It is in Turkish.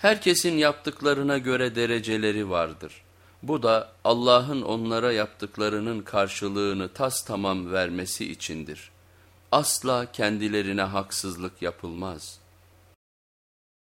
Herkesin yaptıklarına göre dereceleri vardır. Bu da Allah'ın onlara yaptıklarının karşılığını tas tamam vermesi içindir. Asla kendilerine haksızlık yapılmaz.''